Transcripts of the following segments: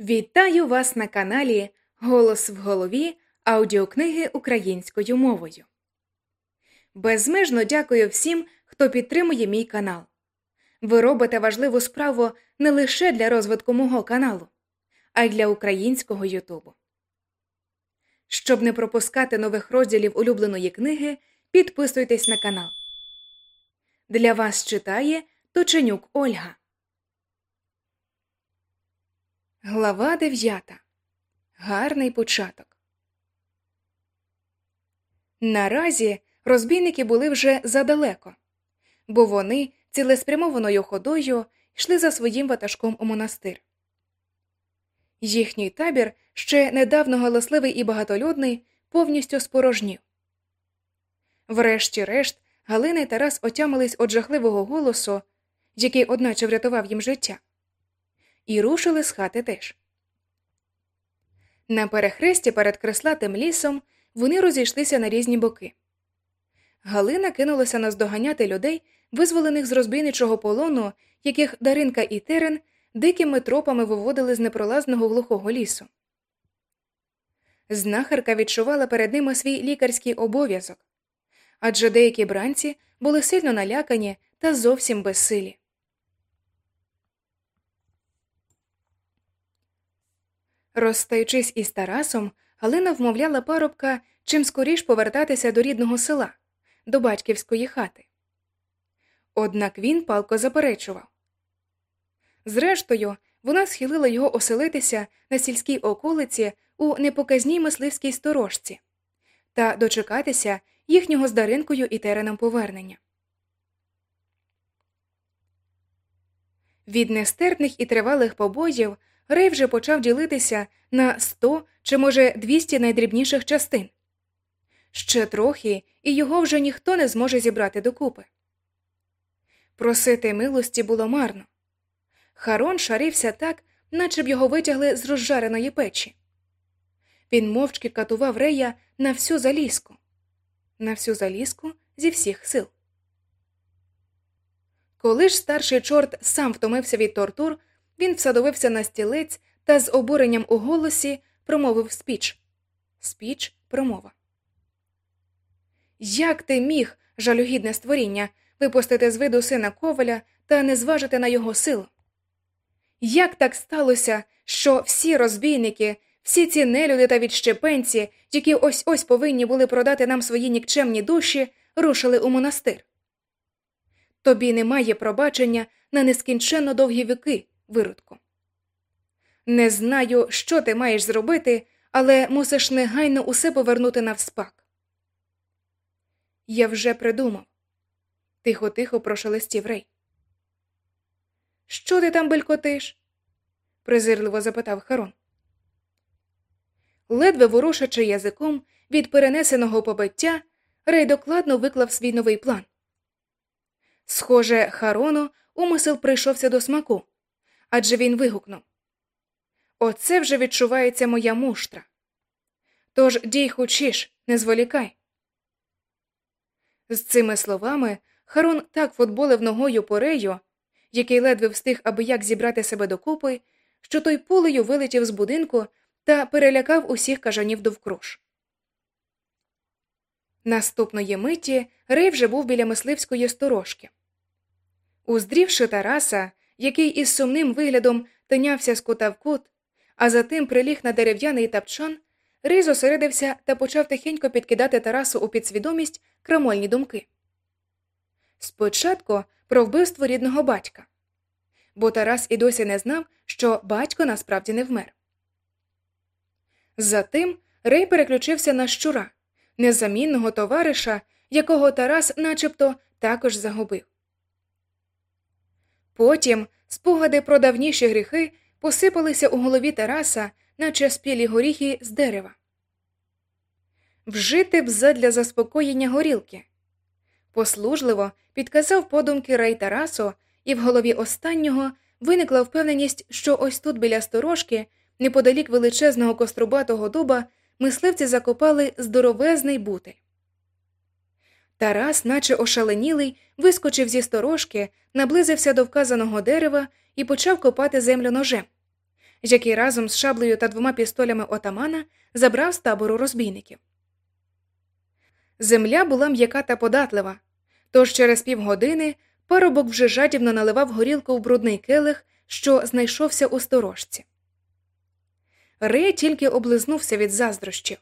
Вітаю вас на каналі Голос в голові аудіокниги українською мовою. Безмежно дякую всім, хто підтримує мій канал. Ви робите важливу справу не лише для розвитку мого каналу, а й для українського Ютубу. Щоб не пропускати нових розділів улюбленої книги, підписуйтесь на канал. Для вас читає Точенюк Ольга. Глава дев'ята. Гарний початок. Наразі розбійники були вже задалеко, бо вони цілеспрямованою ходою йшли за своїм ватажком у монастир. Їхній табір, ще недавно галасливий і багатолюдний, повністю спорожнів. Врешті-решт, Галина і Тарас отямились від жахливого голосу, який одначе врятував їм життя і рушили з хати теж. На перехресті перед креслатим лісом вони розійшлися на різні боки. Галина кинулася наздоганяти людей, визволених з розбійничого полону, яких Даринка і Терен дикими тропами виводили з непролазного глухого лісу. Знахарка відчувала перед ними свій лікарський обов'язок адже деякі бранці були сильно налякані та зовсім безсилі. Розстаючись із Тарасом, Галина вмовляла парубка чим скоріш повертатися до рідного села, до батьківської хати. Однак він палко заперечував. Зрештою, вона схилила його оселитися на сільській околиці у непоказній мисливській сторожці та дочекатися їхнього з Даринкою і тереном повернення. Від нестерпних і тривалих побоїв Рей вже почав ділитися на 100 чи, може, 200 найдрібніших частин. Ще трохи, і його вже ніхто не зможе зібрати докупи. Просити милості було марно. Харон шарився так, наче б його витягли з розжареної печі. Він мовчки катував рея на всю залізку, на всю залізку зі всіх сил. Коли ж старший чорт сам втомився від тортур, він всадовився на стілець та з обуренням у голосі промовив спіч. Спіч промова. Як ти міг, жалюгідне створіння, випустити з виду сина коваля та не зважити на його силу? Як так сталося, що всі розбійники, всі ці нелюди та відщепенці, які ось ось повинні були продати нам свої нікчемні душі, рушили у монастир? Тобі немає пробачення на нескінченно довгі віки, виродку. Не знаю, що ти маєш зробити, але мусиш негайно усе повернути навспак. Я вже придумав. Тихо тихо прошелестів Рей. Що ти там белькотиш? презирливо запитав Харон. Ледве ворушачи язиком від перенесеного побиття, Рей докладно виклав свій новий план. Схоже, Харону умисел прийшовся до смаку, адже він вигукнув Оце вже відчувається моя муштра. Тож дій хочеш, не зволікай. З цими словами Харон так футболив ногою порею, який ледве встиг аби як зібрати себе докупи, що той пулею вилетів з будинку та перелякав усіх кажанів довкруж. Наступної миті Рей вже був біля мисливської сторожки. Уздрівши Тараса, який із сумним виглядом тинявся з кута в кут, а затим приліг на дерев'яний тапчан, Рей зосередився та почав тихенько підкидати Тарасу у підсвідомість крамольні думки. Спочатку про вбивство рідного батька, бо Тарас і досі не знав, що батько насправді не вмер. Затим Рей переключився на щура, незамінного товариша, якого Тарас начебто також загубив. Потім спогади про давніші гріхи посипалися у голові Тараса, наче спілі горіхи з дерева. Вжити б задля заспокоєння горілки. Послужливо підказав подумки Рей Тарасу, і в голові останнього виникла впевненість, що ось тут біля сторожки, неподалік величезного кострубатого дуба, мисливці закопали здоровезний бутель. Тарас, наче ошаленілий, вискочив зі сторожки, наблизився до вказаного дерева і почав копати землю ножем, який разом з шаблею та двома пістолями отамана забрав з табору розбійників. Земля була м'яка та податлива, тож через півгодини парубок вже жадібно наливав горілку в брудний келих, що знайшовся у сторожці. Рей тільки облизнувся від заздрощів.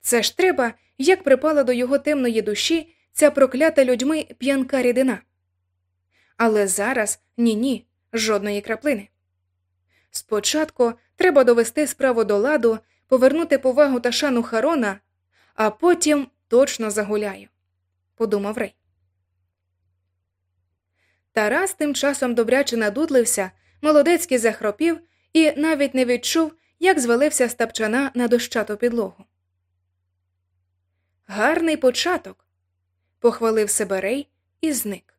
Це ж треба, як припала до його темної душі ця проклята людьми п'янка рідина. Але зараз ні ні, жодної краплини. Спочатку треба довести справу до ладу, повернути повагу та шану Харона, а потім точно загуляю, подумав Рей. Тарас тим часом добряче надудлився, молодецький захропів і навіть не відчув, як звалився з тапчана на дощату підлогу. Гарний початок, похвалив себе Рей і зник.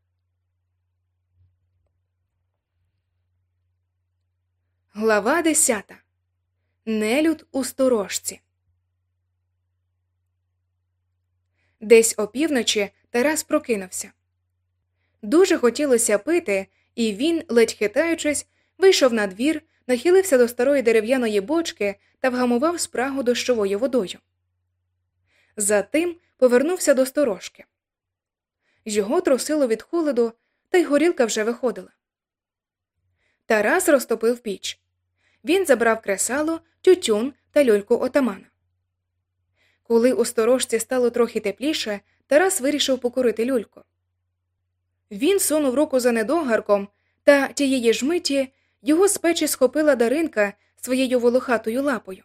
Глава десята. Нелюд у сторожці. Десь опівночі Тарас прокинувся. Дуже хотілося пити, і він, ледь хитаючись, вийшов на двір, нахилився до старої дерев'яної бочки та вгамував спрагу дощовою водою. Затим повернувся до сторожки. Його трусило від холоду, та й горілка вже виходила. Тарас розтопив піч. Він забрав кресало, тютюн та люльку отамана. Коли у сторожці стало трохи тепліше, Тарас вирішив покурити люльку. Він сунув руку за недогарком, та тієї ж миті його з печі схопила Даринка своєю волохатою лапою.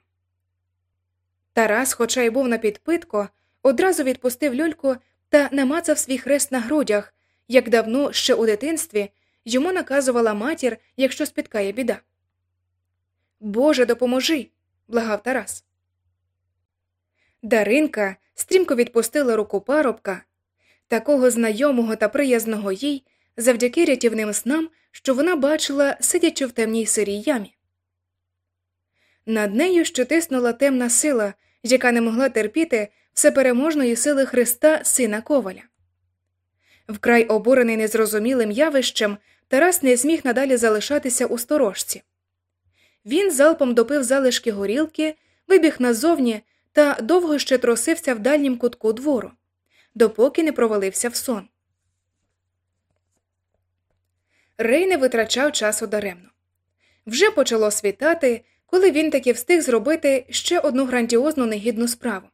Тарас, хоча й був на підпитку, одразу відпустив люльку та намацав свій хрест на грудях, як давно ще у дитинстві йому наказувала матір, якщо спіткає біда. Боже, допоможи, благав Тарас. Даринка стрімко відпустила руку парубка, такого знайомого та приязного їй, завдяки рятівним снам, що вона бачила, сидячи в темній сирій ямі. Над нею ще тиснула темна сила, яка не могла терпіти всепереможної сили Христа, сина Коваля. Вкрай обурений незрозумілим явищем, Тарас не зміг надалі залишатися у сторожці. Він залпом допив залишки горілки, вибіг назовні та довго ще тросився в дальнім кутку двору, допоки не провалився в сон. Рей не витрачав часу даремно. Вже почало світати, коли він таки встиг зробити ще одну грандіозну негідну справу.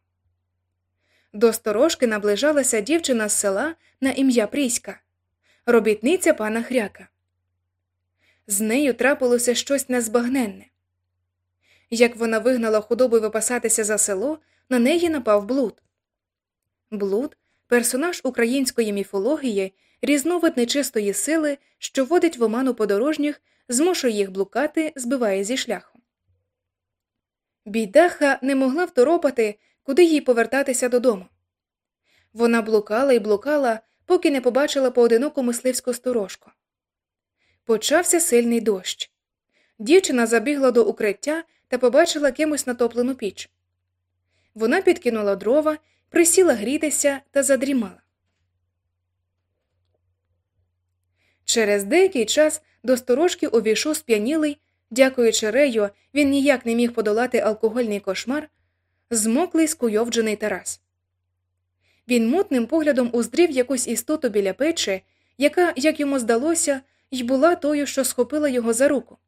До сторожки наближалася дівчина з села на ім'я Пріська, робітниця пана Хряка. З нею трапилося щось незбагненне. Як вона вигнала худобу випасатися за село, на неї напав блуд. Блуд персонаж української міфології, різновид нечистої сили, що водить в оману подорожніх, змушує їх блукати, збиває зі шляху. Бійдаха не могла второпати, куди їй повертатися додому. Вона блукала і блукала, поки не побачила поодиноку мисливську сторожку. Почався сильний дощ. Дівчина забігла до укриття та побачила кимось натоплену піч. Вона підкинула дрова, присіла грітися та задрімала. Через деякий час до сторожки увійшов сп'янілий, дякуючи Рею, він ніяк не міг подолати алкогольний кошмар, змоклий скуйовджений Тарас. Він мутним поглядом уздрів якусь істоту біля печі, яка, як йому здалося, й була тою, що схопила його за руку.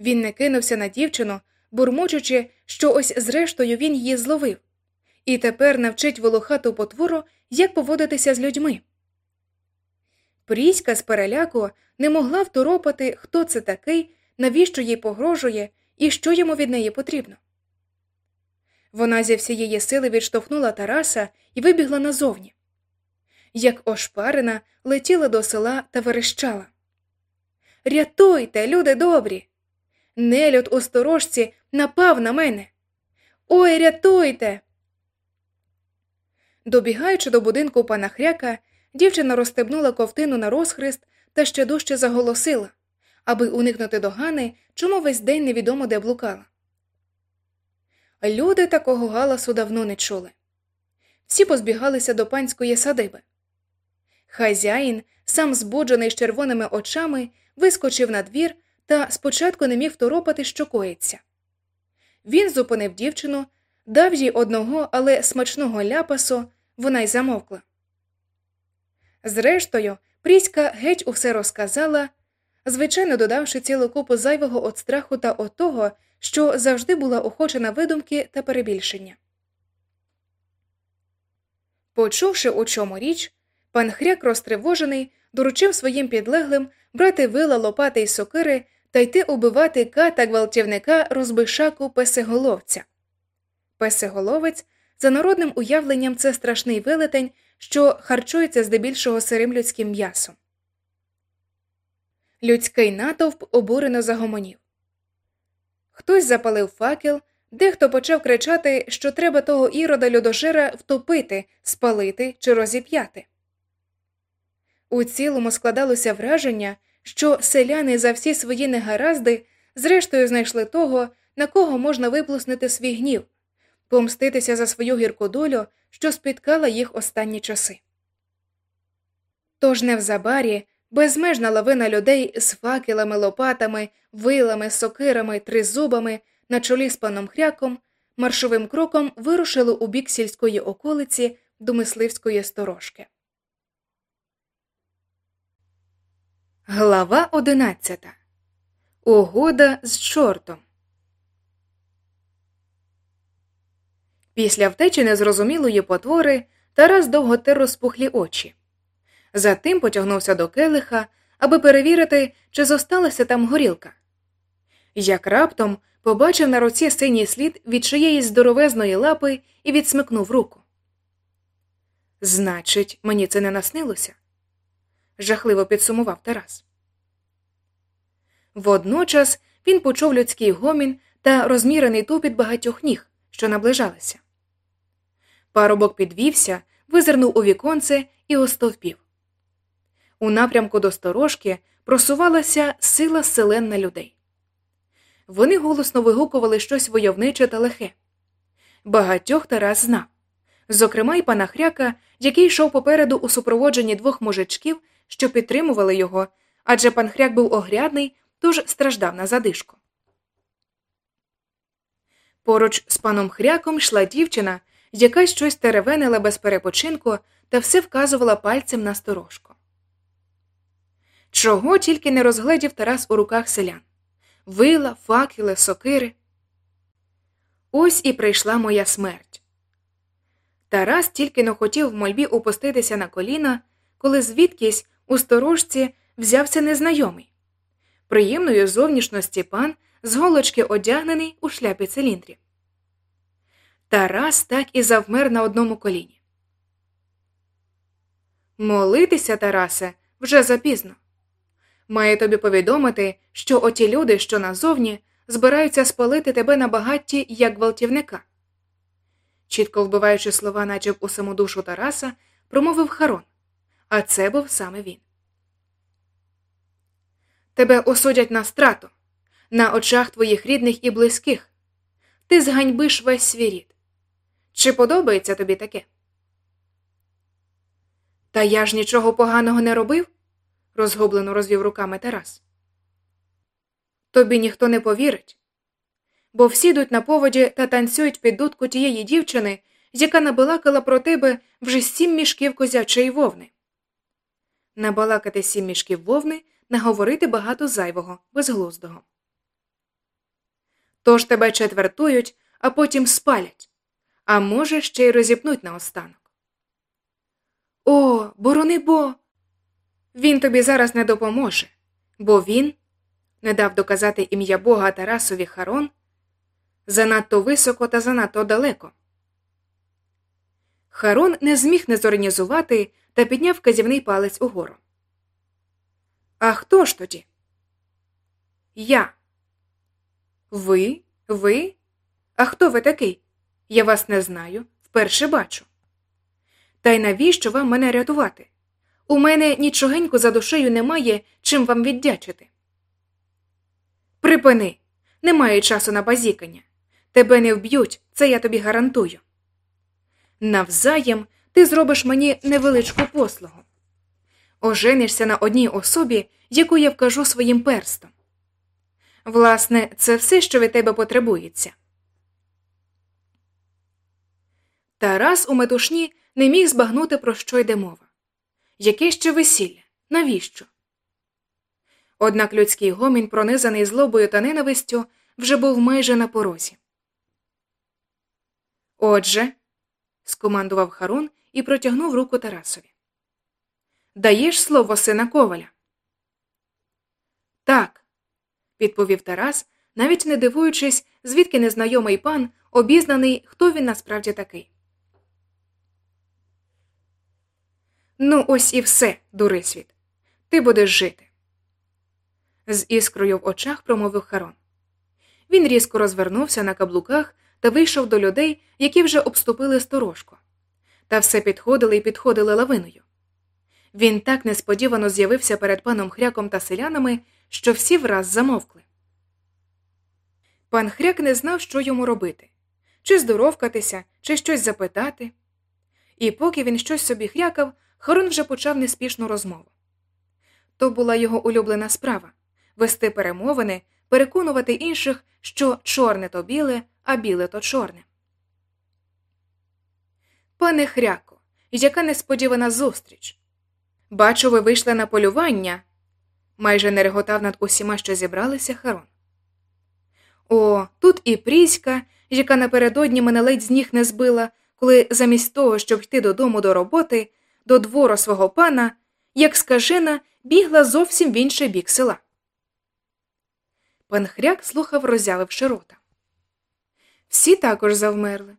Він не кинувся на дівчину, бурмочучи, що ось зрештою він її зловив, і тепер навчить волохату потвору, як поводитися з людьми. Пріська з переляку не могла второпати, хто це такий, навіщо їй погрожує і що йому від неї потрібно. Вона зі всієї сили відштовхнула Тараса і вибігла назовні. Як ошпарена, летіла до села та верещала. Рятуйте, люди добрі! Нелюд у сторожці напав на мене. Ой, рятуйте. Добігаючи до будинку пана хряка, дівчина розстебнула ковтину на розхрист та ще дужче заголосила, аби уникнути догани, чому весь день невідомо де блукала. Люди такого галасу давно не чули. Всі позбігалися до панської садиби. Хазяїн, сам збуджений з червоними очами, вискочив на двір та спочатку не міг второпати, що коїться. Він зупинив дівчину, дав їй одного, але смачного ляпасу, вона й замовкла. Зрештою, Пріська геть усе розказала, звичайно додавши цілу купу зайвого от страху та от того, що завжди була охоча на видумки та перебільшення. Почувши, у чому річ, пан хряк розтривожений, доручив своїм підлеглим брати вила лопати й сокири та йти убивати ката гвалтівника розбишаку песеголовця. Песеголовець, за народним уявленням, це страшний велетень, що харчується здебільшого сирим людським м'ясом. Людський натовп обурено загомонів. Хтось запалив факел, дехто почав кричати, що треба того ірода людожера втопити, спалити чи розіп'яти. У цілому складалося враження, що селяни за всі свої негаразди зрештою знайшли того, на кого можна виплеснути свій гнів, помститися за свою гірку долю, що спіткала їх останні часи. Тож невзабарі безмежна лавина людей з факелами, лопатами, вилами, сокирами, тризубами на чолі з паном хряком маршовим кроком вирушили у бік сільської околиці до мисливської сторожки. Глава одинадцята Угода з чортом. Після втечі незрозумілої потвори Тарас довго тер розпухлі очі. Затим потягнувся до келиха, аби перевірити, чи зосталася там горілка. Як раптом побачив на руці синій слід від чиєїсь здоровезної лапи і відсмикнув руку. Значить, мені це не наснилося? жахливо підсумував Тарас. Водночас він почув людський гомін та розмірений тупіт багатьох ніг, що наближалися. Парубок підвівся, визирнув у віконце і остовпів. У напрямку до сторожки просувалася сила селен людей. Вони голосно вигукували щось войовниче та лихе. Багатьох Тарас знав, зокрема й пана хряка, який йшов попереду у супроводженні двох мужичків, що підтримували його, адже пан хряк був огрядний, тож страждав на задишку. Поруч з паном хряком йшла дівчина, яка щось теревенила без перепочинку та все вказувала пальцем на сторожку. Чого тільки не розгледів Тарас у руках селян вила, факели, сокири. Ось і прийшла моя смерть. Тарас тільки не хотів в мольбі опуститися на коліна, коли звідкись у сторожці взявся незнайомий. Приємної зовнішності пан з голочки одягнений у шляпі циліндрі. Тарас так і завмер на одному коліні. Молитися, Тарасе, вже запізно. Маю тобі повідомити, що оті люди, що назовні, збираються спалити тебе на багатті як гвалтівника. Чітко вбиваючи слова, наче у саму душу Тараса, промовив Харон, а це був саме він. Тебе осудять на страту, на очах твоїх рідних і близьких. Ти зганьбиш весь свій рід. Чи подобається тобі таке? Та я ж нічого поганого не робив, розгублено розвів руками Тарас. Тобі ніхто не повірить, бо всі йдуть на поводі та танцюють під дудку тієї дівчини, яка набалакала про тебе вже сім мішків козячої вовни. Набалакати сім мішків вовни, наговорити багато зайвого, безглуздого. Тож тебе четвертують, а потім спалять, а може, ще й розіпнуть наостанок. О, борони бо. Він тобі зараз не допоможе, бо він не дав доказати ім'я Бога Тарасові Харон занадто високо та занадто далеко. Харон не зміг не зорганізувати та підняв казівний палець угору. А хто ж тоді? Я. Ви? Ви? А хто ви такий? Я вас не знаю, вперше бачу. Та й навіщо вам мене рятувати? У мене нічогенько за душею немає, чим вам віддячити. Припини, немає часу на базікання. Тебе не вб'ють, це я тобі гарантую. Навзаєм ти зробиш мені невеличку послугу. Оженишся на одній особі, яку я вкажу своїм перстом. Власне, це все, що від тебе потребується. Тарас у метушні не міг збагнути, про що йде мова. Яке ще весілля? Навіщо? Однак людський гомін, пронизаний злобою та ненавистю, вже був майже на порозі. Отже, скомандував Харун і протягнув руку Тарасові. Даєш слово сина коваля? Так, відповів Тарас, навіть не дивуючись, звідки незнайомий пан обізнаний, хто він насправді такий. Ну, ось і все, дурисвіт. Ти будеш жити. З іскрою в очах промовив Харон. Він різко розвернувся на каблуках та вийшов до людей, які вже обступили сторожку. Та все підходили і підходили лавиною. Він так несподівано з'явився перед паном хряком та селянами, що всі враз замовкли. Пан хряк не знав, що йому робити чи здоровкатися, чи щось запитати. І поки він щось собі хрякав, Харон вже почав неспішну розмову. То була його улюблена справа вести перемовини, переконувати інших, що чорне то біле, а біле то чорне. Пане хряко, яка несподівана зустріч. Бачу, ви вийшли на полювання. майже не реготав над усіма, що зібралися Харон. О, тут і Пріська, яка напередодні мене ледь з ніг не збила, коли замість того, щоб йти додому до роботи, до двору свого пана, як скажена, бігла зовсім в інший бік села. Пан хряк слухав, роззявивши рота. Всі також завмерли.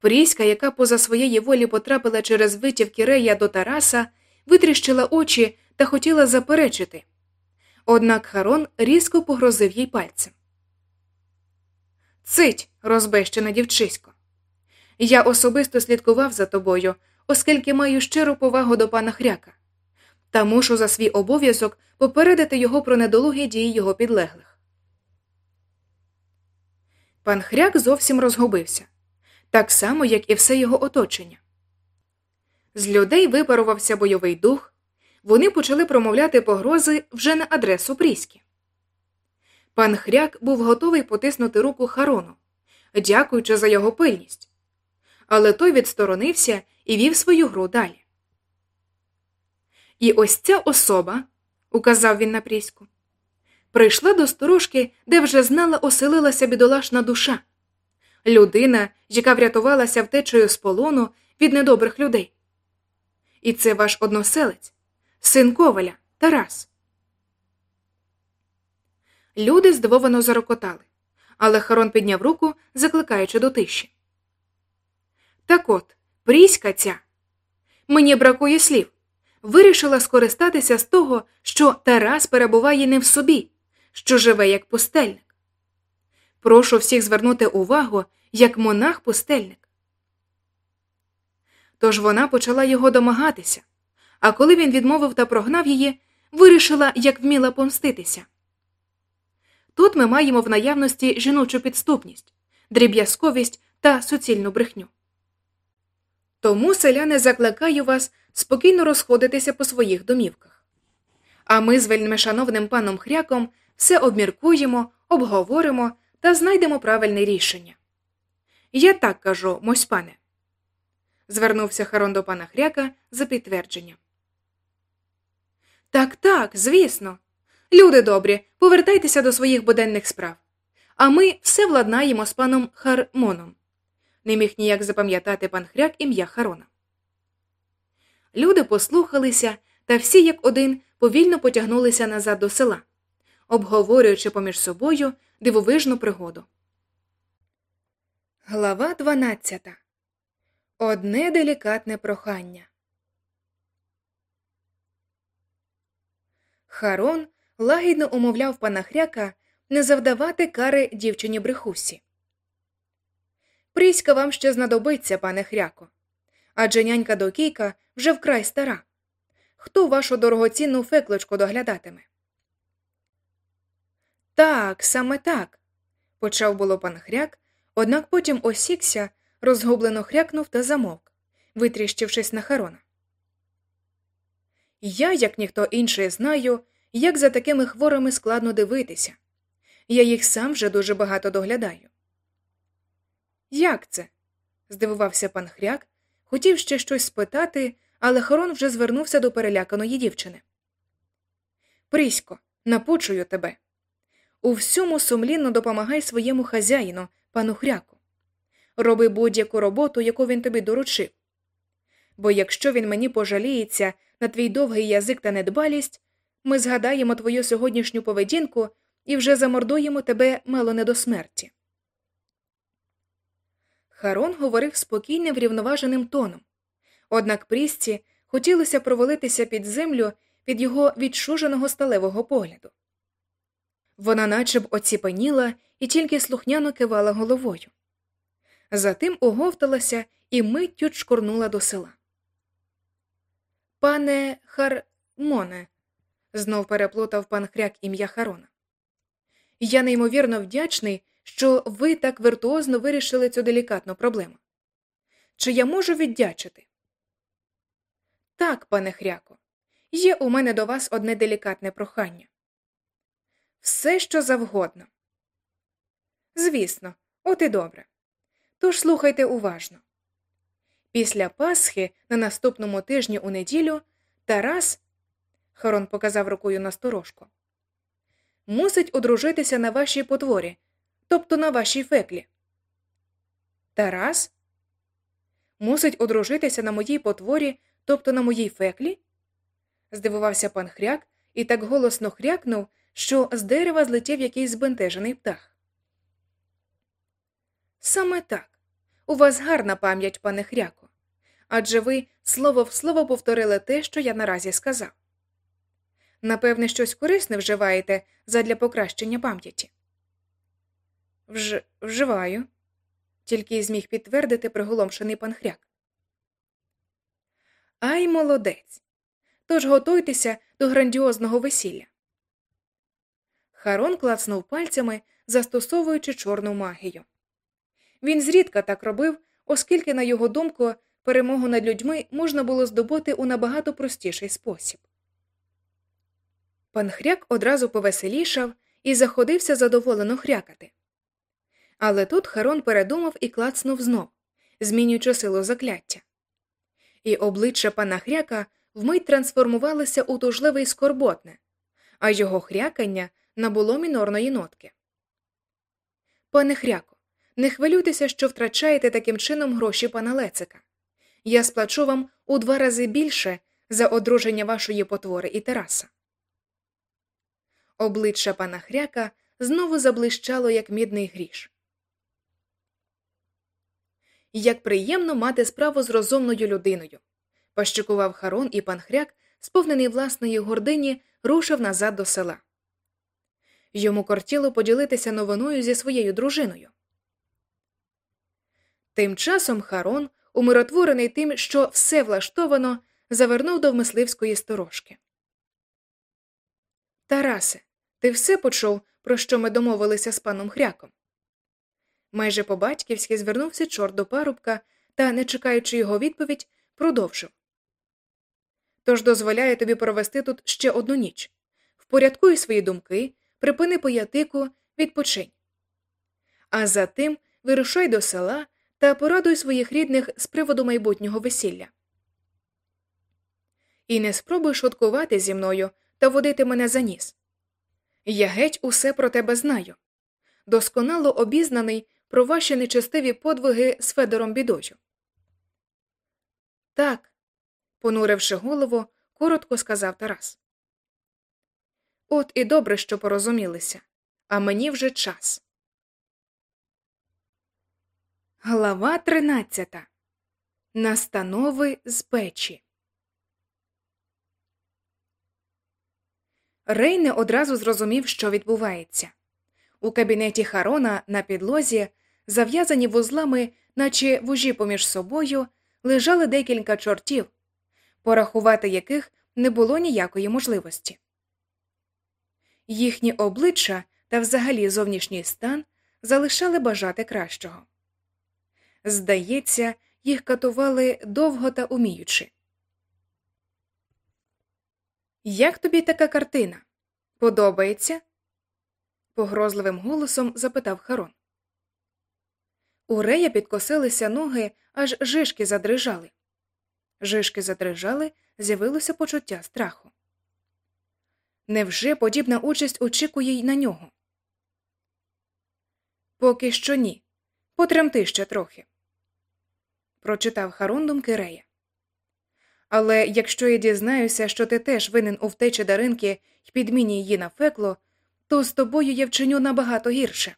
Пріська, яка поза своєї волі потрапила через витівки рея до Тараса, витріщила очі та хотіла заперечити. Однак Харон різко погрозив їй пальцем. Цить, розбещена дівчисько. Я особисто слідкував за тобою, оскільки маю щиру повагу до пана хряка, та мушу за свій обов'язок попередити його про недолугі дії його підлеглих. Пан хряк зовсім розгубився так само, як і все його оточення. З людей випарувався бойовий дух, вони почали промовляти погрози вже на адресу Пріськи. Пан хряк був готовий потиснути руку Харону, дякуючи за його пильність, але той відсторонився і вів свою гру далі. І ось ця особа, указав він на Пріську, прийшла до сторожки, де вже знала оселилася бідолашна душа людина, яка врятувалася втечею з полону від недобрих людей. І це ваш односелець, син Коваля, Тарас. Люди здивовано зарокотали, але Харон підняв руку, закликаючи до тиші. Так от, пріська ця. Мені бракує слів. Вирішила скористатися з того, що Тарас перебуває не в собі, що живе як пустельник. Прошу всіх звернути увагу як монах пустельник. Тож вона почала його домагатися, а коли він відмовив та прогнав її, вирішила, як вміла помститися. Тут ми маємо в наявності жіночу підступність, дріб'язковість та суцільну брехню. Тому, селяни, закликаю вас спокійно розходитися по своїх домівках. А ми з вельмишановним паном Хряком все обміркуємо, обговоримо та знайдемо правильне рішення. Я так кажу, мось пане. Звернувся Харон до пана Хряка за підтвердження. Так, так, звісно. Люди добрі, повертайтеся до своїх буденних справ. А ми все владнаємо з паном Хармоном. Не міг ніяк запам'ятати пан Хряк ім'я Харона. Люди послухалися та всі, як один, повільно потягнулися назад до села, обговорюючи поміж собою дивовижну пригоду. Глава 12. Одне делікатне прохання. Харон лагідно умовляв пана хряка не завдавати кари дівчині брехусі. Пріська вам ще знадобиться, пане хряко. Адже нянька докійка вже вкрай стара. Хто вашу дорогоцінну феклочку доглядатиме? Так, саме так, почав було пан хряк. Однак потім осікся, розгублено хрякнув та замовк, витріщившись на Харона. Я, як ніхто інший, знаю, як за такими хворими складно дивитися, Я їх сам вже дуже багато доглядаю. Як це? здивувався пан Хряк, хотів ще щось спитати, але Харон вже звернувся до переляканої дівчини. Прісько, напучую тебе. У всьому сумлінно допомагай своєму хазяїну, пану хряку. Роби будь-яку роботу, яку він тобі доручив. Бо якщо він мені пожаліється на твій довгий язик та недбалість, ми згадаємо твою сьогоднішню поведінку і вже замордуємо тебе мало не до смерті. Харон говорив спокійним врівноваженим тоном, однак прісці хотілося провалитися під землю від його відшуженого сталевого погляду. Вона наче б оціпеніла і тільки слухняно кивала головою. Затим оговталася і миттю чкурнула до села. Пане Хармоне, знов переплутав пан хряк ім'я Харона. Я неймовірно вдячний, що ви так віртуозно вирішили цю делікатну проблему. Чи я можу віддячити? Так, пане хряко, є у мене до вас одне делікатне прохання. Все, що завгодно. Звісно, от і добре. Тож слухайте уважно. Після Пасхи на наступному тижні у неділю Тарас, Харон показав рукою на сторожку, мусить одружитися на вашій потворі, тобто на вашій феклі. Тарас мусить одружитися на моїй потворі, тобто на моїй феклі? здивувався пан хряк і так голосно хрякнув, що з дерева злетів якийсь збентежений птах. Саме так. У вас гарна пам'ять, пане хряко. Адже ви слово в слово повторили те, що я наразі сказав. Напевне, щось корисне вживаєте задля покращення пам'яті. Вж... Вживаю, тільки й зміг підтвердити приголомшений пан хряк. Ай, молодець. Тож готуйтеся до грандіозного весілля. Харон клацнув пальцями, застосовуючи чорну магію. Він зрідка так робив, оскільки, на його думку, перемогу над людьми можна було здобути у набагато простіший спосіб. Пан хряк одразу повеселішав і заходився задоволено хрякати. Але тут Харон передумав і клацнув знов, змінюючи силу закляття. І обличчя пана хряка вмить трансформувалося у тужливе й скорботне, а його хрякання набуло мінорної нотки. Пане хряко, не хвилюйтеся, що втрачаєте таким чином гроші пана Лецика. Я сплачу вам у два рази більше за одруження вашої потвори і тераса. Обличчя пана хряка знову заблищало, як мідний гріш. Як приємно мати справу з розумною людиною. пощикував Харон і пан хряк, сповнений власної гордині, рушив назад до села. Йому кортіло поділитися новиною зі своєю дружиною. Тим часом Харон, умиротворений тим, що все влаштовано, завернув до мисливської сторожки. Тарасе, ти все почув, про що ми домовилися з паном хряком? Майже по батьківськи звернувся чорт до парубка та, не чекаючи його відповідь, продовжив. Тож дозволяю тобі провести тут ще одну ніч. Впорядкуй свої думки, припини поятику, відпочинь. А затим вирушай до села та порадуй своїх рідних з приводу майбутнього весілля. І не спробуй шуткувати зі мною та водити мене за ніс. Я геть усе про тебе знаю. Досконало обізнаний про ваші нечестиві подвиги з Федором бідою. Так, понуривши голову, коротко сказав Тарас. От і добре, що порозумілися, а мені вже час. Глава тринадцята. Настанови з печі. Рей не одразу зрозумів, що відбувається. У кабінеті Харона на підлозі, зав'язані вузлами, наче вужі поміж собою, лежали декілька чортів, порахувати яких не було ніякої можливості. Їхні обличчя та взагалі зовнішній стан залишали бажати кращого. Здається, їх катували довго та уміючи. Як тобі така картина? Подобається? погрозливим голосом запитав Харон. У Рея підкосилися ноги, аж жишки задрижали. Жишки задрижали, з'явилося почуття страху. Невже подібна участь очікує й на нього? Поки що ні. Потремти ще трохи. Прочитав Харон думки Рея. Але якщо я дізнаюся, що ти теж винен у втечі даринки й підміні її на фекло, то з тобою я вчиню набагато гірше.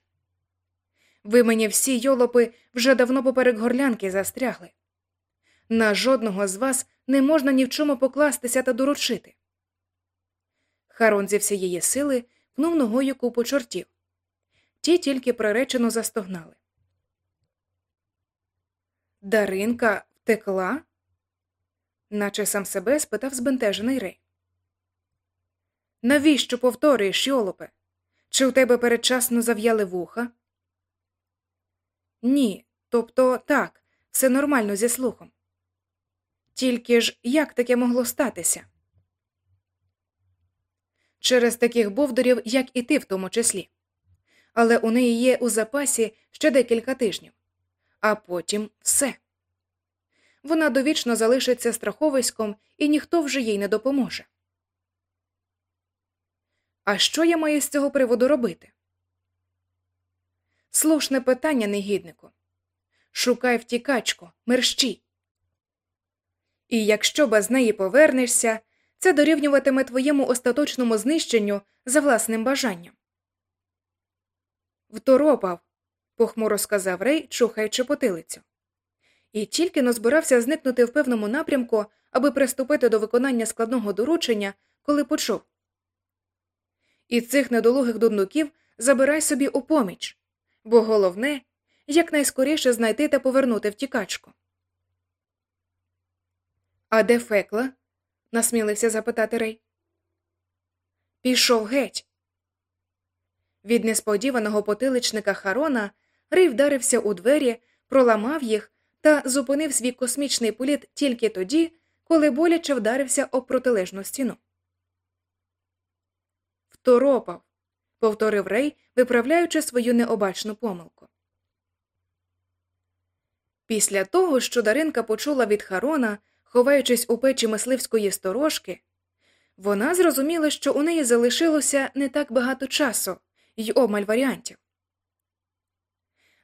Ви мені всі йолопи вже давно поперек горлянки застрягли. На жодного з вас не можна ні в чому покластися та доручити. Харон зі всієї сили пнув ногою купу чортів. Ті тільки приречено застогнали. Даринка втекла? наче сам себе спитав збентежений Рей. Навіщо повторюєш, йолопе? Чи у тебе передчасно зав'яли вуха? Ні, тобто так, все нормально зі слухом. Тільки ж як таке могло статися? Через таких бовдурів, як і ти в тому числі. Але у неї є у запасі ще декілька тижнів, а потім все. Вона довічно залишиться страховиськом, і ніхто вже їй не допоможе. А що я маю з цього приводу робити? Слушне питання, негіднику. Шукай втікачку, мерщій. І якщо без неї повернешся, це дорівнюватиме твоєму остаточному знищенню за власним бажанням. Второпав, похмуро сказав Рей, чухаючи потилицю. І тільки но збирався зникнути в певному напрямку, аби приступити до виконання складного доручення, коли почув. І цих недолугих дундуків забирай собі у поміч, бо головне якнайскоріше знайти та повернути втікачку. А де фекла? насмілився запитати Рей. Пішов геть. Від несподіваного потиличника Харона Рей вдарився у двері, проламав їх та зупинив свій космічний політ тільки тоді, коли боляче вдарився об протилежну стіну. Второпав, повторив Рей, виправляючи свою необачну помилку. Після того, що Даринка почула від Харона, ховаючись у печі мисливської сторожки, вона зрозуміла, що у неї залишилося не так багато часу й обмаль варіантів.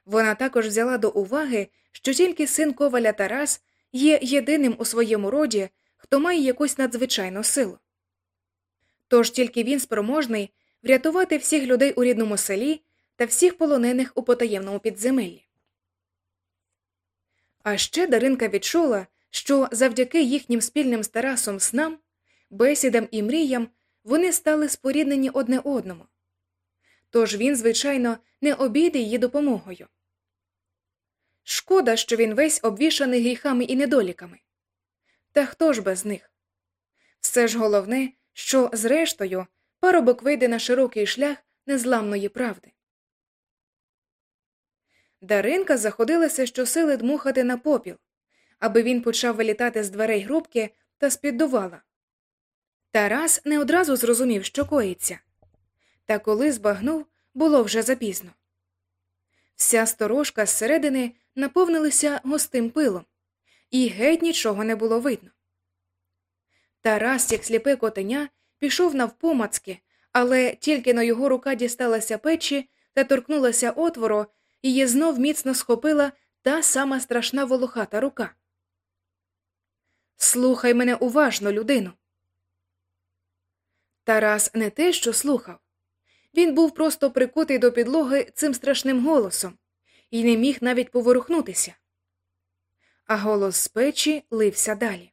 Вона також взяла до уваги, що тільки син коваля Тарас є єдиним у своєму роді, хто має якусь надзвичайну силу. Тож тільки він спроможний врятувати всіх людей у рідному селі та всіх полонених у потаємному підземеллі. А ще Даринка відчула, що завдяки їхнім спільним з Тарасом снам, бесідам і мріям вони стали споріднені одне одному. Тож він, звичайно, не обійде її допомогою. Шкода, що він весь обвішаний гріхами і недоліками. Та хто ж без них? Все ж головне, що, зрештою, парубок вийде на широкий шлях незламної правди. Даринка заходилася щосили дмухати на попіл, аби він почав вилітати з дверей грубки та спіддувала. Тарас не одразу зрозумів, що коїться, та коли збагнув, було вже запізно. Вся сторожка зсередини наповнилися густим пилом, і геть нічого не було видно. Тарас, як сліпе котеня, пішов навпомацки, але тільки на його рука дісталася печі та торкнулася отвору, її знов міцно схопила та сама страшна волохата рука. Слухай мене уважно, людину. Тарас не те, що слухав. Він був просто прикутий до підлоги цим страшним голосом і не міг навіть поворухнутися. А голос з печі лився далі.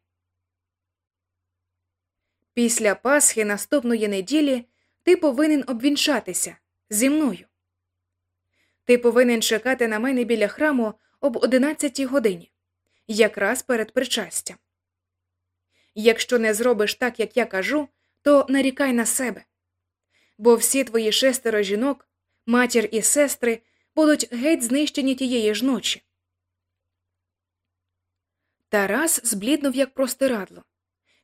Після Пасхи наступної неділі ти повинен обвінчатися зі мною. Ти повинен чекати на мене біля храму об одинадцятій годині, якраз перед причастям. Якщо не зробиш так, як я кажу, то нарікай на себе. Бо всі твої шестеро жінок, матір і сестри будуть геть знищені тієї ж ночі. Тарас збліднув, як простирадло.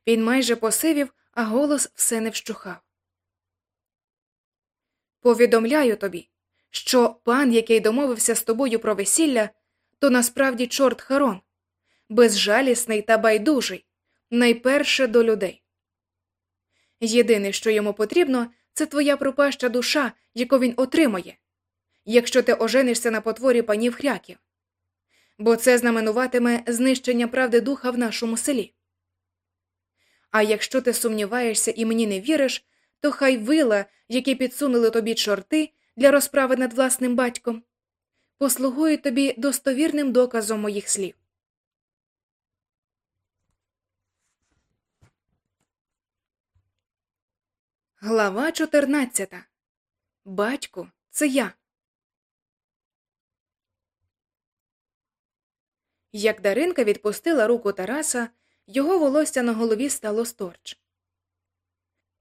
Він майже посивів, а голос все не вщухав. Повідомляю тобі, що пан, який домовився з тобою про весілля, то насправді чорт Харон, безжалісний та байдужий, найперше до людей. Єдине, що йому потрібно, це твоя пропаща душа, яку він отримає, якщо ти оженишся на потворі панів хряків, бо це знаменуватиме знищення правди духа в нашому селі. А якщо ти сумніваєшся і мені не віриш, то хай вила, які підсунули тобі чорти для розправи над власним батьком, послугують тобі достовірним доказом моїх слів. Глава 14. Батько, це я. Як Даринка відпустила руку Тараса, його волосся на голові стало сторч.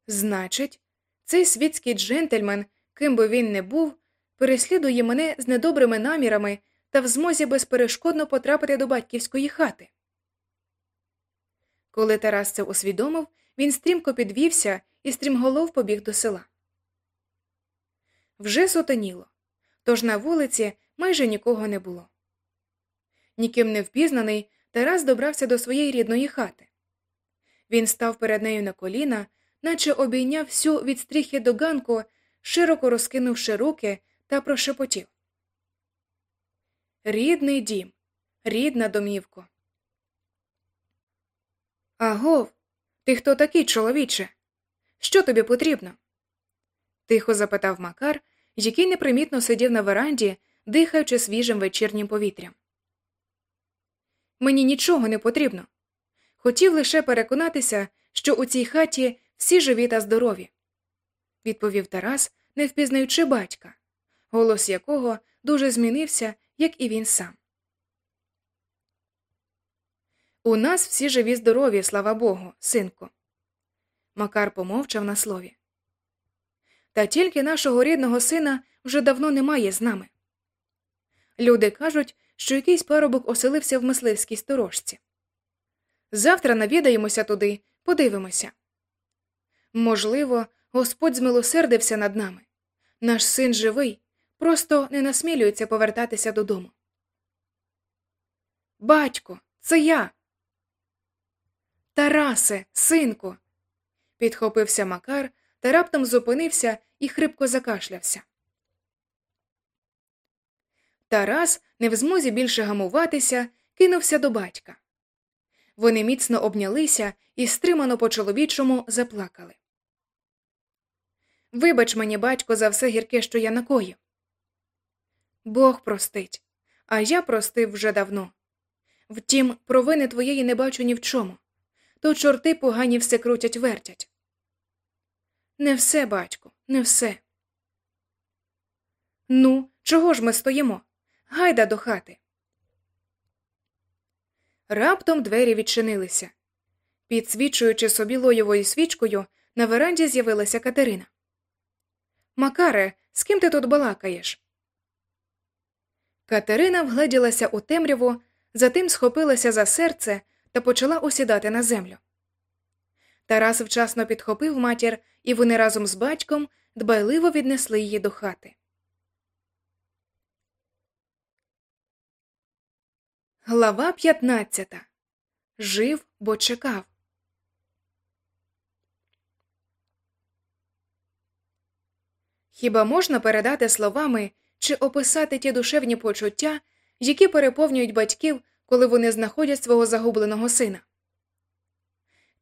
Значить, цей світський джентльмен, ким би він не був, переслідує мене з недобрими намірами та в змозі безперешкодно потрапити до батьківської хати. Коли Тарас це усвідомив, він стрімко підвівся і стрімголов побіг до села. Вже сотоніло, тож на вулиці майже нікого не було. Ніким не впізнаний, Тарас добрався до своєї рідної хати. Він став перед нею на коліна, наче обійняв всю від стріхи до ганку, широко розкинувши руки та прошепотів. Рідний дім, рідна домівко. Агов, ти хто такий, чоловіче? Що тобі потрібно? тихо запитав Макар, який непримітно сидів на веранді, дихаючи свіжим вечірнім повітрям. Мені нічого не потрібно. Хотів лише переконатися, що у цій хаті всі живі та здорові, відповів Тарас, не впізнаючи батька, голос якого дуже змінився, як і він сам. У нас всі живі здорові, слава Богу, синку. Макар помовчав на слові. Та тільки нашого рідного сина вже давно немає з нами. Люди кажуть, що якийсь парубок оселився в мисливській сторожці. Завтра навідаємося туди, подивимося. Можливо, Господь змилосердився над нами. Наш син живий, просто не насмілюється повертатися додому. Батько, це я. Тарасе, синку. Підхопився Макар та раптом зупинився і хрипко закашлявся. Тарас, не в змозі більше гамуватися, кинувся до батька. Вони міцно обнялися і стримано по чоловічому заплакали. Вибач мені, батько, за все гірке, що я накоїв. Бог простить, а я простив вже давно. Втім, провини твоєї не бачу ні в чому, то чорти погані все крутять вертять. Не все, батько, не все. Ну, чого ж ми стоїмо? Гайда до хати. Раптом двері відчинилися. Підсвічуючи собі лоєвою свічкою, на веранді з'явилася Катерина. Макаре, з ким ти тут балакаєш? Катерина вгледілася у темряву, затим схопилася за серце та почала осідати на землю. Тарас вчасно підхопив матір, і вони разом з батьком дбайливо віднесли її до хати. Глава 15. Жив, бо чекав. Хіба можна передати словами чи описати ті душевні почуття, які переповнюють батьків, коли вони знаходять свого загубленого сина?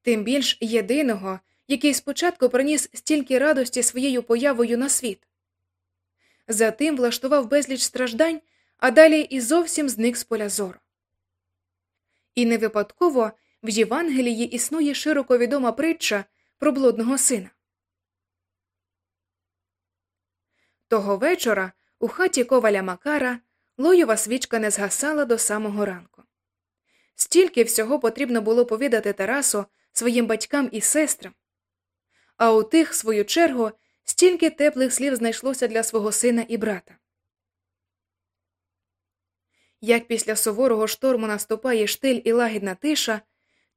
Тим більш єдиного, який спочатку приніс стільки радості своєю появою на світ. Затим влаштував безліч страждань, а далі і зовсім зник з поля зору. І не випадково в Євангелії існує широко відома притча про блудного сина. Того вечора у хаті коваля Макара лоєва свічка не згасала до самого ранку. Стільки всього потрібно було повідати Тарасу своїм батькам і сестрам, а у тих, в свою чергу, стільки теплих слів знайшлося для свого сина і брата. Як після суворого шторму наступає штиль і лагідна тиша,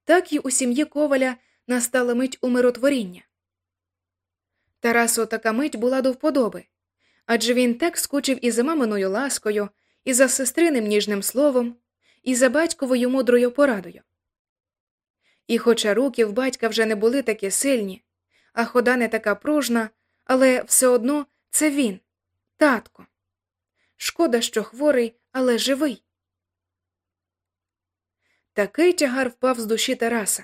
так і у сім'ї коваля настала мить умиротворіння. Тарасу така мить була до вподоби, Адже він так скучив і за маминою ласкою, і за сестриним ніжним словом, і за батьковою мудрою порадою. І, хоча руки в батька вже не були такі сильні, а хода не така пружна, але все одно це він, татко. Шкода, що хворий, але живий. Такий тягар впав з душі Тараса.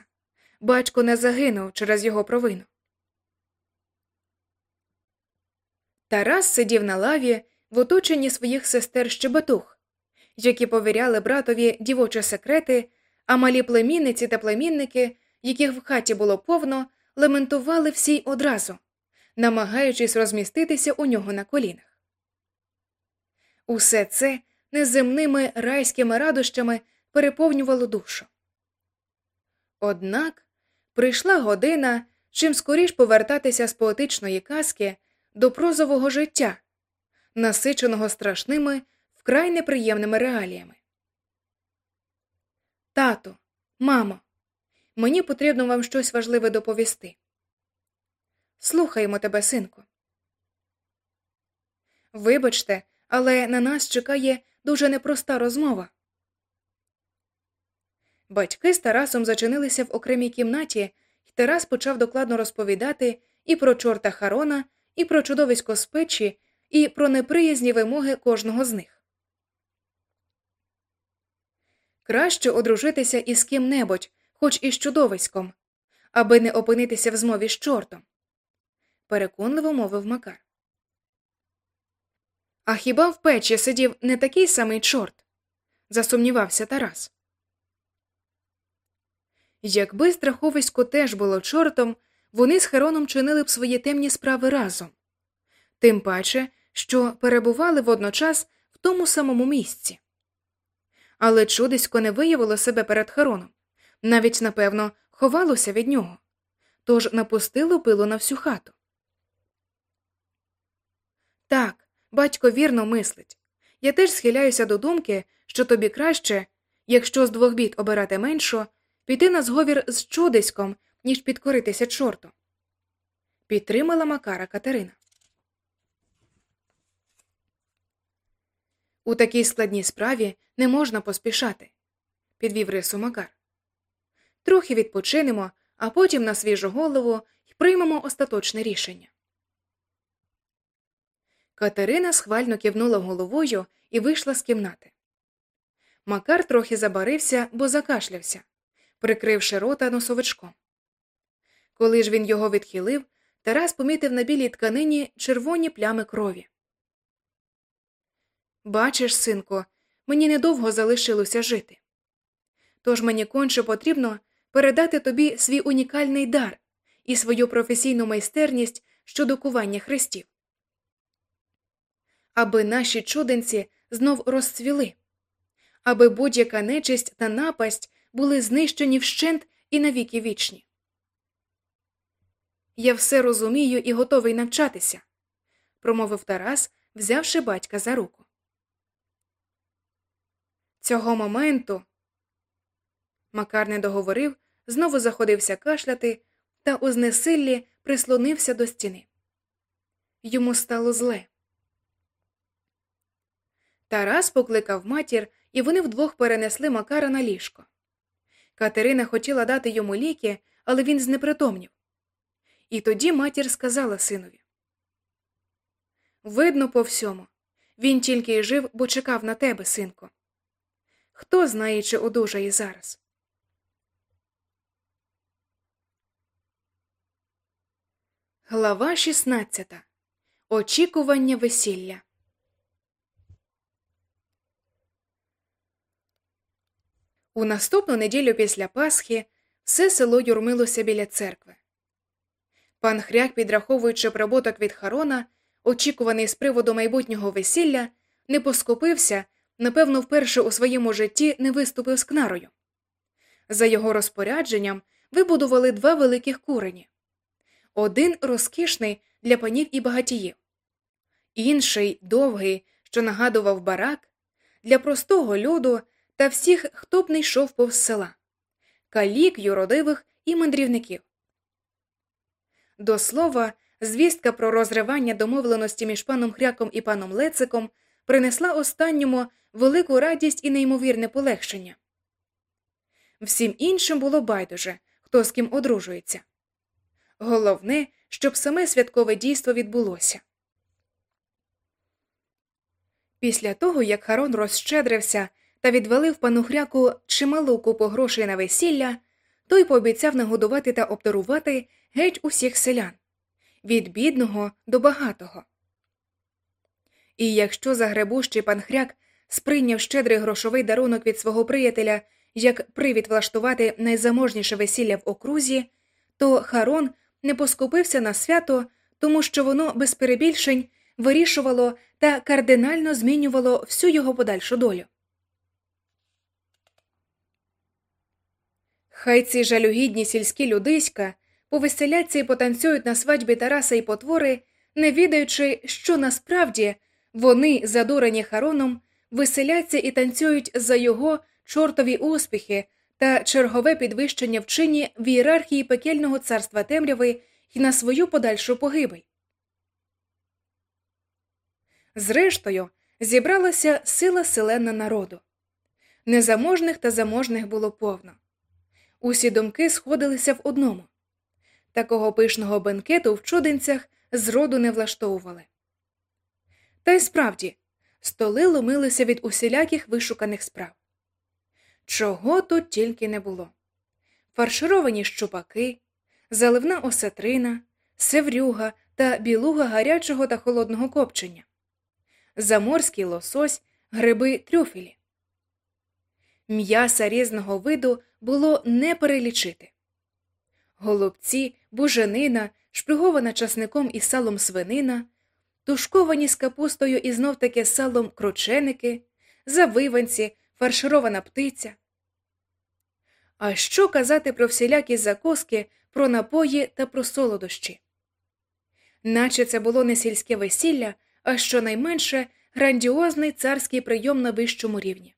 Батько не загинув через його провину. Тарас сидів на лаві в оточенні своїх сестер щебетух, які повіряли братові дівочі секрети, а малі племінниці та племінники, яких в хаті було повно, лементували всі одразу, намагаючись розміститися у нього на колінах. Усе це неземними райськими радощами переповнювало душу. Однак прийшла година чим скоріш повертатися з поетичної казки до прозового життя, насиченого страшними, вкрай неприємними реаліями. Тато, мамо, мені потрібно вам щось важливе доповісти. Слухаємо тебе, синку. Вибачте, але на нас чекає дуже непроста розмова. Батьки з Тарасом зачинилися в окремій кімнаті, і Тарас почав докладно розповідати і про чорта Харона, і про чудовисько з печі, і про неприязні вимоги кожного з них. Краще одружитися із ким-небудь, хоч і з чудовиськом, аби не опинитися в змові з чортом, переконливо мовив Макар. А хіба в печі сидів не такий самий чорт? засумнівався Тарас. Якби страховисько теж було чортом, вони з Хероном чинили б свої темні справи разом, тим паче, що перебували водночас в тому самому місці. Але чудисько не виявило себе перед Хероном, навіть, напевно, ховалося від нього, тож напустило пилу на всю хату. Так, батько вірно мислить. Я теж схиляюся до думки, що тобі краще, якщо з двох бід обирати меншо, піти на зговір з чудиськом, ніж підкоритися чорту. Підтримала Макара Катерина. У такій складній справі не можна поспішати, підвів рису Макар. Трохи відпочинемо, а потім на свіжу голову й приймемо остаточне рішення. Катерина схвально кивнула головою і вийшла з кімнати. Макар трохи забарився, бо закашлявся, прикривши рота носовичком. Коли ж він його відхилив, Тарас помітив на білій тканині червоні плями крові. Бачиш, синку, мені недовго залишилося жити. Тож мені конче потрібно передати тобі свій унікальний дар і свою професійну майстерність щодо кування хрестів, аби наші чуденці знов розцвіли, аби будь-яка нечисть та напасть були знищені вщент і навіки вічні. Я все розумію і готовий навчатися, промовив Тарас, взявши батька за руку. Цього моменту Макар не договорив, знову заходився кашляти та у знесиллі прислонився до стіни. Йому стало зле. Тарас покликав матір, і вони вдвох перенесли Макара на ліжко. Катерина хотіла дати йому ліки, але він знепритомнів. І тоді матір сказала синові Видно, по всьому. Він тільки й жив, бо чекав на тебе, синку. Хто знає, чи одужає зараз. Глава 16. Очікування весілля. У наступну неділю після Пасхи все село юрмилося біля церкви. Пан Хряк, підраховуючи прибуток від Харона, очікуваний з приводу майбутнього весілля, не поскупився, напевно, вперше у своєму житті не виступив з кнарою. За його розпорядженням вибудували два великих курені один розкішний для панів і багатіїв, інший довгий, що нагадував барак, для простого люду та всіх, хто б не йшов повз села, калік, юродивих і мандрівників. До слова, звістка про розривання домовленості між паном Хряком і паном Лециком принесла останньому велику радість і неймовірне полегшення. Всім іншим було байдуже, хто з ким одружується. Головне, щоб саме святкове дійство відбулося. Після того, як Харон розщедрився та відвалив пану хряку чималу купу грошей на весілля, той пообіцяв нагодувати та обдарувати геть усіх селян від бідного до багатого. І якщо загребущий пан хряк сприйняв щедрий грошовий дарунок від свого приятеля як привід влаштувати найзаможніше весілля в окрузі, то Харон не поскупився на свято, тому що воно без перебільшень вирішувало та кардинально змінювало всю його подальшу долю. Хай ці жалюгідні сільські людиська повеселяться і потанцюють на свадьбі Тараса і потвори, не відаючи, що насправді вони, задурені Хароном, веселяться і танцюють за його чортові успіхи та чергове підвищення в чині в ієрархії пекельного царства темряви і на свою подальшу погибель. Зрештою, зібралася сила селена народу. Незаможних та заможних було повно. Усі думки сходилися в одному такого пишного бенкету в чуденцях зроду не влаштовували. Та й справді, столи ломилися від усіляких вишуканих справ. Чого тут тільки не було фаршировані щупаки, заливна осетрина, севрюга та білуга гарячого та холодного копчення, заморський лосось, гриби трюфелі. М'яса різного виду було не перелічити. Голубці, буженина, шпигована часником і салом свинина, тушковані з капустою і знов таки салом крученики, завиванці, фарширована птиця. А що казати про всілякі закуски, про напої та про солодощі? Наче це було не сільське весілля, а щонайменше грандіозний царський прийом на вищому рівні.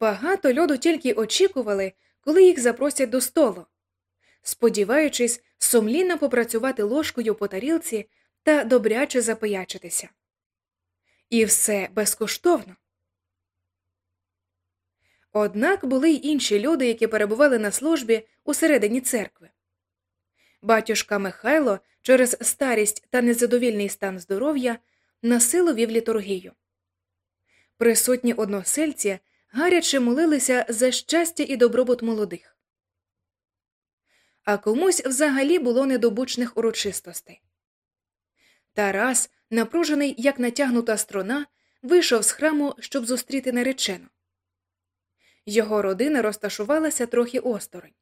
Багато льоду тільки очікували, коли їх запросять до столу, сподіваючись сумлінно попрацювати ложкою по тарілці та добряче запиячитися. І все безкоштовно. Однак були й інші люди, які перебували на службі усередині церкви. Батюшка Михайло через старість та незадовільний стан здоров'я насилу вів літургію. Присутні односельці гаряче молилися за щастя і добробут молодих. А комусь взагалі було недобучних урочистостей. Тарас, напружений, як натягнута струна, вийшов з храму, щоб зустріти наречену. Його родина розташувалася трохи осторонь.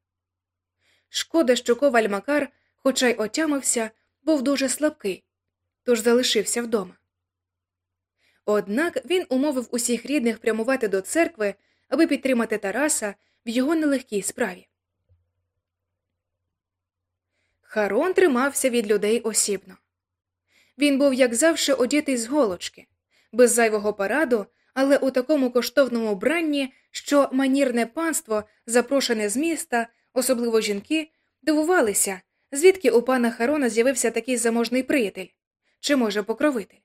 Шкода, що коваль Макар, хоча й отямився, був дуже слабкий, тож залишився вдома. Однак він умовив усіх рідних прямувати до церкви, аби підтримати Тараса в його нелегкій справі. Харон тримався від людей осібно. Він був, як завжди, одітий з голочки, без зайвого параду, але у такому коштовному бранні, що манірне панство, запрошене з міста, особливо жінки, дивувалися, звідки у пана Харона з'явився такий заможний приятель, чи може покровитель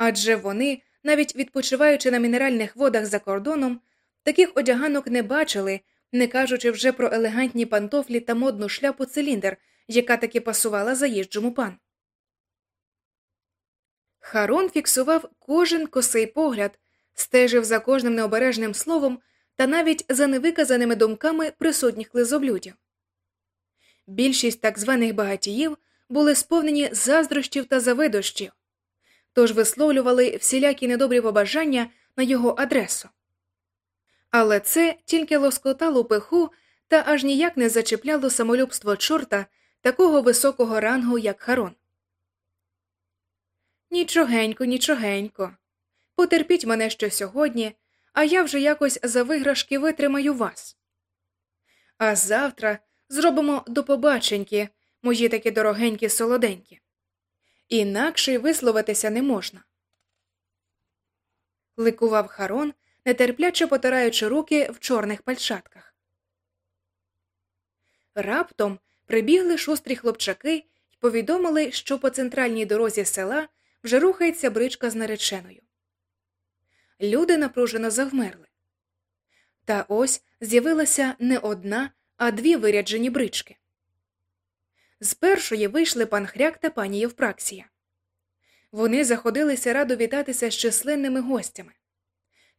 адже вони, навіть відпочиваючи на мінеральних водах за кордоном, таких одяганок не бачили, не кажучи вже про елегантні пантофлі та модну шляпу циліндр, яка таки пасувала заїжджому пан. Харон фіксував кожен косий погляд, стежив за кожним необережним словом та навіть за невиказаними думками присутніх лизоблюдів. Більшість так званих багатіїв були сповнені заздрощів та завидощів, тож висловлювали всілякі недобрі побажання на його адресу. Але це тільки лоскотало пиху та аж ніяк не зачепляло самолюбство чорта такого високого рангу, як Харон. Нічогенько, нічогенько. Потерпіть мене що сьогодні, а я вже якось за виграшки витримаю вас. А завтра зробимо до побаченьки, мої такі дорогенькі солоденькі інакше й висловитися не можна. Ликував Харон, нетерпляче потираючи руки в чорних пальчатках. Раптом прибігли шустрі хлопчаки і повідомили, що по центральній дорозі села вже рухається бричка з нареченою. Люди напружено завмерли. Та ось з'явилася не одна, а дві виряджені брички. З першої вийшли пан Хряк та пані Євпраксія. Вони заходилися радо вітатися з численними гостями,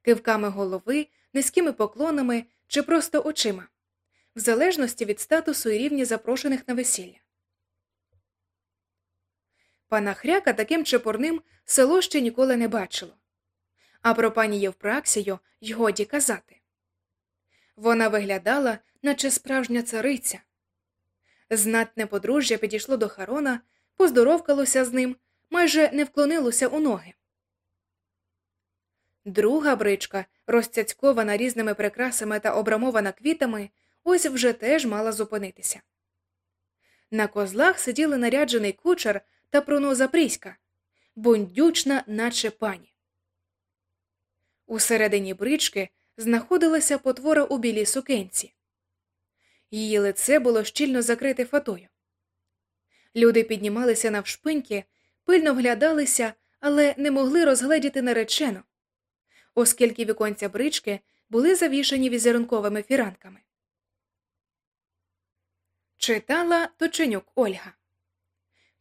кивками голови, низькими поклонами чи просто очима, в залежності від статусу і рівня запрошених на весілля. Пана Хряка таким чепурним село ще ніколи не бачило. А про пані Євпраксію й годі казати. Вона виглядала, наче справжня цариця. Знатне подружжя підійшло до Харона, поздоровкалося з ним, майже не вклонилося у ноги. Друга бричка, розцяцькована різними прикрасами та обрамована квітами, ось вже теж мала зупинитися. На козлах сиділи наряджений кучер та проноза Пріська, бундючна, наче пані. Усередині брички знаходилася потвора у білій сукенці. Її лице було щільно закрите фатою. Люди піднімалися навшпиньки, пильно вглядалися, але не могли розгледіти наречену, оскільки віконця брички були завішані візерунковими фіранками. Читала Точенюк Ольга.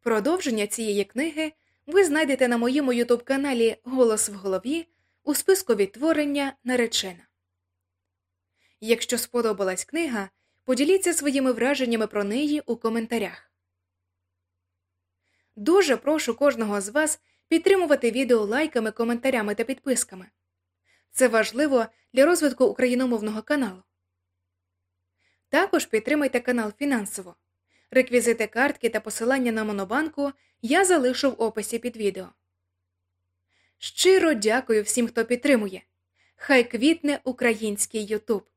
Продовження цієї книги ви знайдете на моєму ютуб каналі Голос в голові у списку відтворення наречена. Якщо сподобалась книга, поділіться своїми враженнями про неї у коментарях. Дуже прошу кожного з вас підтримувати відео лайками, коментарями та підписками. Це важливо для розвитку україномовного каналу. Також підтримайте канал фінансово. Реквізити картки та посилання на Монобанку я залишу в описі під відео. Щиро дякую всім, хто підтримує. Хай квітне український Ютуб.